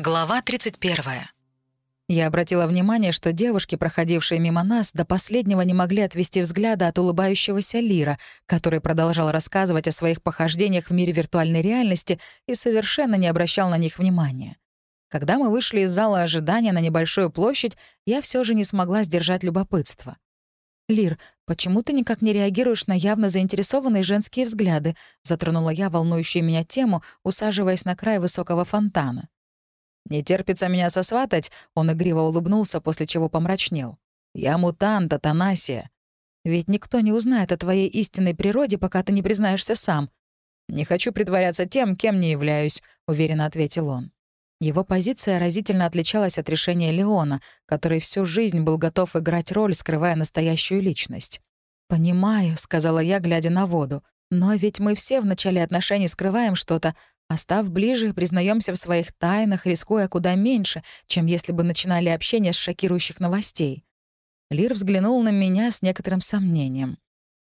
Глава 31. Я обратила внимание, что девушки, проходившие мимо нас, до последнего не могли отвести взгляда от улыбающегося Лира, который продолжал рассказывать о своих похождениях в мире виртуальной реальности и совершенно не обращал на них внимания. Когда мы вышли из зала ожидания на небольшую площадь, я все же не смогла сдержать любопытство. «Лир, почему ты никак не реагируешь на явно заинтересованные женские взгляды?» — затронула я волнующую меня тему, усаживаясь на край высокого фонтана. «Не терпится меня сосватать?» — он игриво улыбнулся, после чего помрачнел. «Я мутант, Атанасия. Ведь никто не узнает о твоей истинной природе, пока ты не признаешься сам». «Не хочу притворяться тем, кем не являюсь», — уверенно ответил он. Его позиция разительно отличалась от решения Леона, который всю жизнь был готов играть роль, скрывая настоящую личность. «Понимаю», — сказала я, глядя на воду. «Но ведь мы все в начале отношений скрываем что-то, а став ближе, признаемся в своих тайнах, рискуя куда меньше, чем если бы начинали общение с шокирующих новостей». Лир взглянул на меня с некоторым сомнением.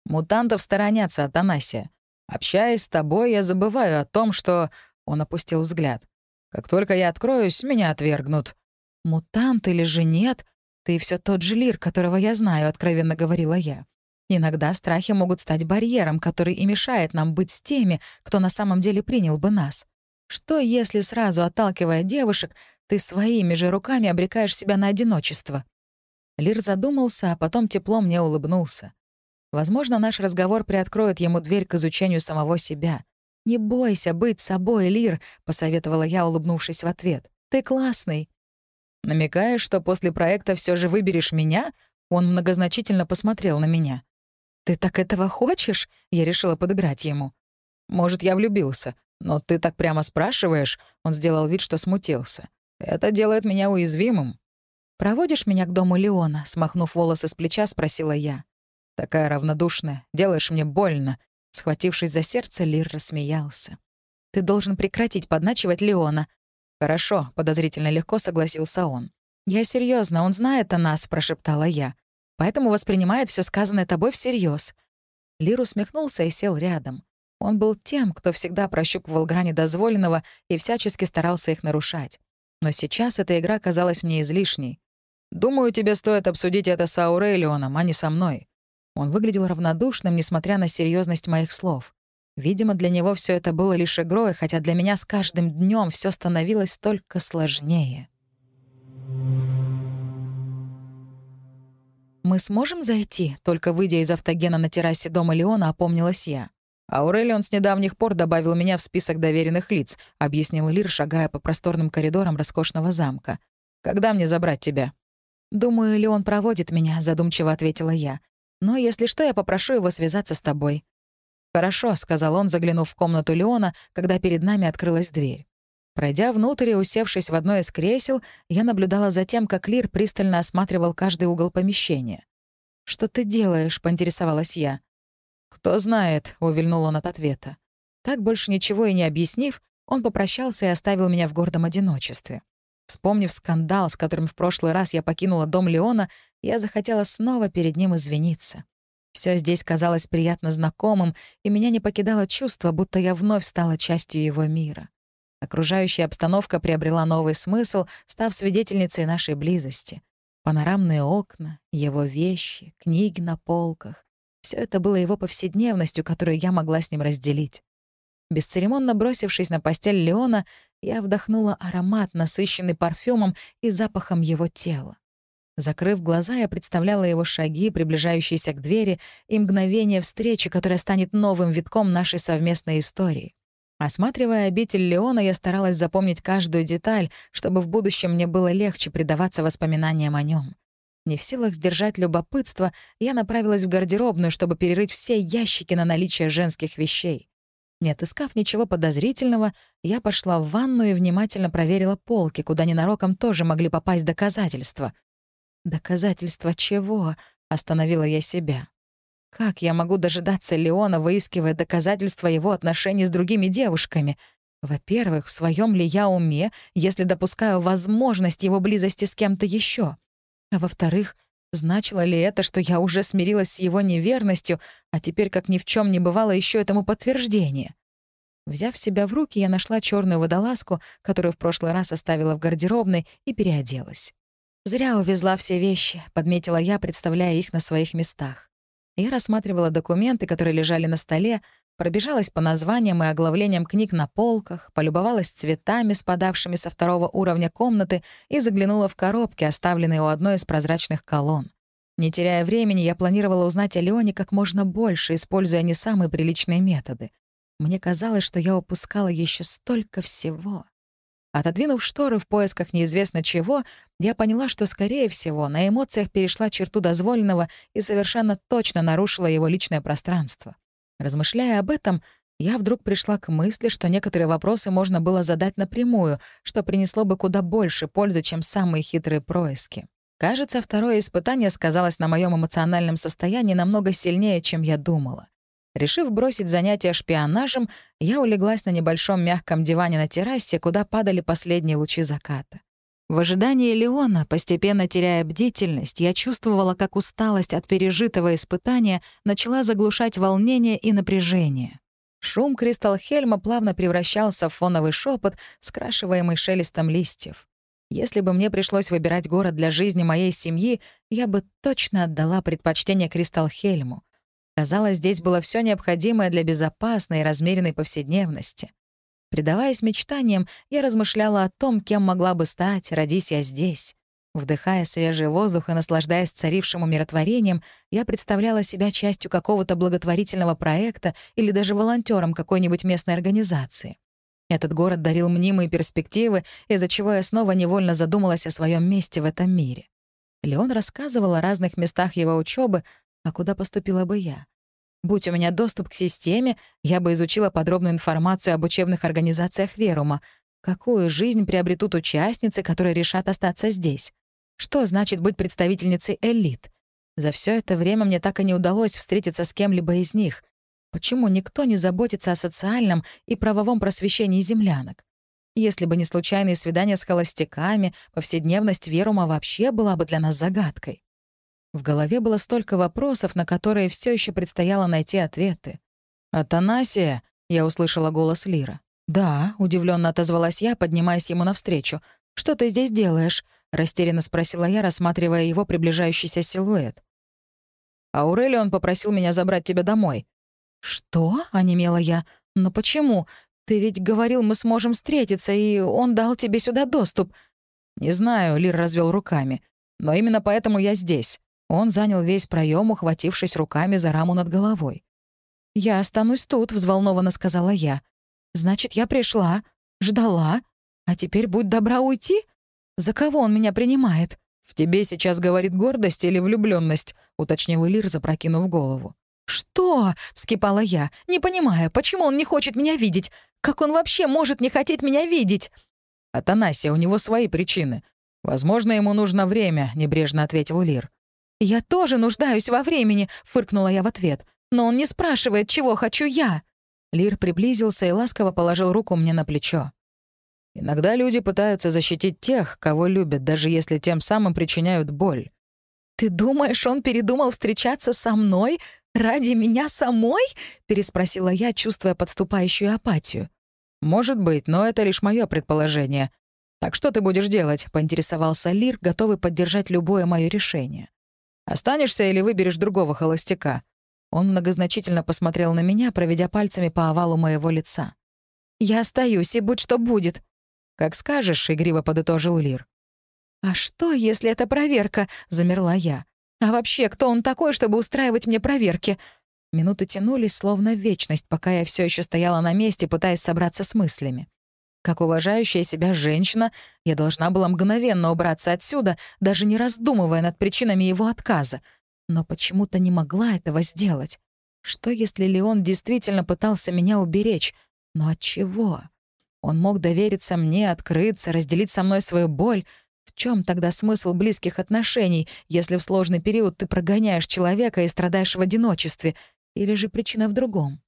«Мутантов сторонятся, Атанасия. Общаясь с тобой, я забываю о том, что...» Он опустил взгляд. Как только я откроюсь, меня отвергнут». «Мутант или же нет? Ты все тот же Лир, которого я знаю», — откровенно говорила я. «Иногда страхи могут стать барьером, который и мешает нам быть с теми, кто на самом деле принял бы нас. Что, если сразу отталкивая девушек, ты своими же руками обрекаешь себя на одиночество?» Лир задумался, а потом тепло мне улыбнулся. Возможно, наш разговор приоткроет ему дверь к изучению самого себя. «Не бойся быть собой, Лир», — посоветовала я, улыбнувшись в ответ. «Ты классный». «Намекаешь, что после проекта все же выберешь меня?» Он многозначительно посмотрел на меня. «Ты так этого хочешь?» — я решила подыграть ему. «Может, я влюбился, но ты так прямо спрашиваешь?» Он сделал вид, что смутился. «Это делает меня уязвимым». «Проводишь меня к дому Леона?» — смахнув волосы с плеча, спросила я. «Такая равнодушная. Делаешь мне больно», Схватившись за сердце, Лир рассмеялся. «Ты должен прекратить подначивать Леона». «Хорошо», — подозрительно легко согласился он. «Я серьезно, он знает о нас», — прошептала я. «Поэтому воспринимает все сказанное тобой всерьез. Лир усмехнулся и сел рядом. Он был тем, кто всегда прощупывал грани дозволенного и всячески старался их нарушать. Но сейчас эта игра казалась мне излишней. «Думаю, тебе стоит обсудить это с Аурелионом, а не со мной. Он выглядел равнодушным, несмотря на серьезность моих слов. Видимо, для него все это было лишь игрой, хотя для меня с каждым днем все становилось только сложнее. «Мы сможем зайти?» Только выйдя из автогена на террасе дома Леона, опомнилась я. «Аурелион с недавних пор добавил меня в список доверенных лиц», — объяснил Лир, шагая по просторным коридорам роскошного замка. «Когда мне забрать тебя?» «Думаю, Леон проводит меня», — задумчиво ответила я. Но если что, я попрошу его связаться с тобой». «Хорошо», — сказал он, заглянув в комнату Леона, когда перед нами открылась дверь. Пройдя внутрь и усевшись в одно из кресел, я наблюдала за тем, как Лир пристально осматривал каждый угол помещения. «Что ты делаешь?» — поинтересовалась я. «Кто знает», — увильнул он от ответа. Так, больше ничего и не объяснив, он попрощался и оставил меня в гордом одиночестве. Вспомнив скандал, с которым в прошлый раз я покинула дом Леона, я захотела снова перед ним извиниться. Все здесь казалось приятно знакомым, и меня не покидало чувство, будто я вновь стала частью его мира. Окружающая обстановка приобрела новый смысл, став свидетельницей нашей близости. Панорамные окна, его вещи, книги на полках — все это было его повседневностью, которую я могла с ним разделить. Бесцеремонно бросившись на постель Леона, я вдохнула аромат, насыщенный парфюмом и запахом его тела. Закрыв глаза, я представляла его шаги, приближающиеся к двери, и мгновение встречи, которая станет новым витком нашей совместной истории. Осматривая обитель Леона, я старалась запомнить каждую деталь, чтобы в будущем мне было легче предаваться воспоминаниям о нем. Не в силах сдержать любопытство, я направилась в гардеробную, чтобы перерыть все ящики на наличие женских вещей. Не отыскав ничего подозрительного, я пошла в ванну и внимательно проверила полки, куда ненароком тоже могли попасть доказательства. «Доказательства чего?» — остановила я себя. «Как я могу дожидаться Леона, выискивая доказательства его отношений с другими девушками? Во-первых, в своем ли я уме, если допускаю возможность его близости с кем-то еще? А во-вторых, значило ли это, что я уже смирилась с его неверностью, а теперь, как ни в чем не бывало, еще этому подтверждение? Взяв себя в руки, я нашла черную водолазку, которую в прошлый раз оставила в гардеробной, и переоделась. «Зря увезла все вещи», — подметила я, представляя их на своих местах. Я рассматривала документы, которые лежали на столе, пробежалась по названиям и оглавлениям книг на полках, полюбовалась цветами, спадавшими со второго уровня комнаты, и заглянула в коробки, оставленные у одной из прозрачных колонн. Не теряя времени, я планировала узнать о Леоне как можно больше, используя не самые приличные методы. Мне казалось, что я упускала еще столько всего. Отодвинув шторы в поисках неизвестно чего, я поняла, что, скорее всего, на эмоциях перешла черту дозволенного и совершенно точно нарушила его личное пространство. Размышляя об этом, я вдруг пришла к мысли, что некоторые вопросы можно было задать напрямую, что принесло бы куда больше пользы, чем самые хитрые происки. Кажется, второе испытание сказалось на моем эмоциональном состоянии намного сильнее, чем я думала. Решив бросить занятия шпионажем, я улеглась на небольшом мягком диване на террасе, куда падали последние лучи заката. В ожидании Леона, постепенно теряя бдительность, я чувствовала, как усталость от пережитого испытания начала заглушать волнение и напряжение. Шум Кристалхельма плавно превращался в фоновый шепот, скрашиваемый шелестом листьев. Если бы мне пришлось выбирать город для жизни моей семьи, я бы точно отдала предпочтение Кристалхельму. Казалось, здесь было все необходимое для безопасной и размеренной повседневности. Предаваясь мечтаниям, я размышляла о том, кем могла бы стать, родись я здесь. Вдыхая свежий воздух и наслаждаясь царившим умиротворением, я представляла себя частью какого-то благотворительного проекта или даже волонтером какой-нибудь местной организации. Этот город дарил мнимые перспективы, из-за чего я снова невольно задумалась о своем месте в этом мире. Леон рассказывал о разных местах его учебы, а куда поступила бы я? Будь у меня доступ к системе, я бы изучила подробную информацию об учебных организациях Верума. Какую жизнь приобретут участницы, которые решат остаться здесь? Что значит быть представительницей элит? За все это время мне так и не удалось встретиться с кем-либо из них. Почему никто не заботится о социальном и правовом просвещении землянок? Если бы не случайные свидания с холостяками, повседневность Верума вообще была бы для нас загадкой. В голове было столько вопросов, на которые все еще предстояло найти ответы. «Атанасия!» — я услышала голос Лира. «Да», — удивленно отозвалась я, поднимаясь ему навстречу. «Что ты здесь делаешь?» — растерянно спросила я, рассматривая его приближающийся силуэт. «Аурелион попросил меня забрать тебя домой». «Что?» — онемела я. «Но почему? Ты ведь говорил, мы сможем встретиться, и он дал тебе сюда доступ». «Не знаю», — Лир развел руками. «Но именно поэтому я здесь. Он занял весь проем, ухватившись руками за раму над головой. «Я останусь тут», — взволнованно сказала я. «Значит, я пришла, ждала, а теперь будь добра уйти? За кого он меня принимает?» «В тебе сейчас говорит гордость или влюбленность, уточнил Лир, запрокинув голову. «Что?» — вскипала я, не понимая, почему он не хочет меня видеть. Как он вообще может не хотеть меня видеть? «Атанасия, у него свои причины. Возможно, ему нужно время», — небрежно ответил Лир. «Я тоже нуждаюсь во времени», — фыркнула я в ответ. «Но он не спрашивает, чего хочу я». Лир приблизился и ласково положил руку мне на плечо. «Иногда люди пытаются защитить тех, кого любят, даже если тем самым причиняют боль». «Ты думаешь, он передумал встречаться со мной? Ради меня самой?» — переспросила я, чувствуя подступающую апатию. «Может быть, но это лишь мое предположение. Так что ты будешь делать?» — поинтересовался Лир, готовый поддержать любое мое решение. Останешься или выберешь другого холостяка?» Он многозначительно посмотрел на меня, проведя пальцами по овалу моего лица. «Я остаюсь, и будь что будет». «Как скажешь», — игриво подытожил Лир. «А что, если это проверка?» — замерла я. «А вообще, кто он такой, чтобы устраивать мне проверки?» Минуты тянулись, словно вечность, пока я все еще стояла на месте, пытаясь собраться с мыслями. Как уважающая себя женщина, я должна была мгновенно убраться отсюда, даже не раздумывая над причинами его отказа. Но почему-то не могла этого сделать. Что, если Леон действительно пытался меня уберечь? Но от чего? Он мог довериться мне, открыться, разделить со мной свою боль. В чем тогда смысл близких отношений, если в сложный период ты прогоняешь человека и страдаешь в одиночестве? Или же причина в другом?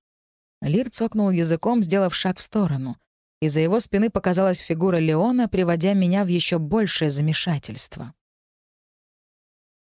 Лир цокнул языком, сделав шаг в сторону — из-за его спины показалась фигура Леона, приводя меня в еще большее замешательство.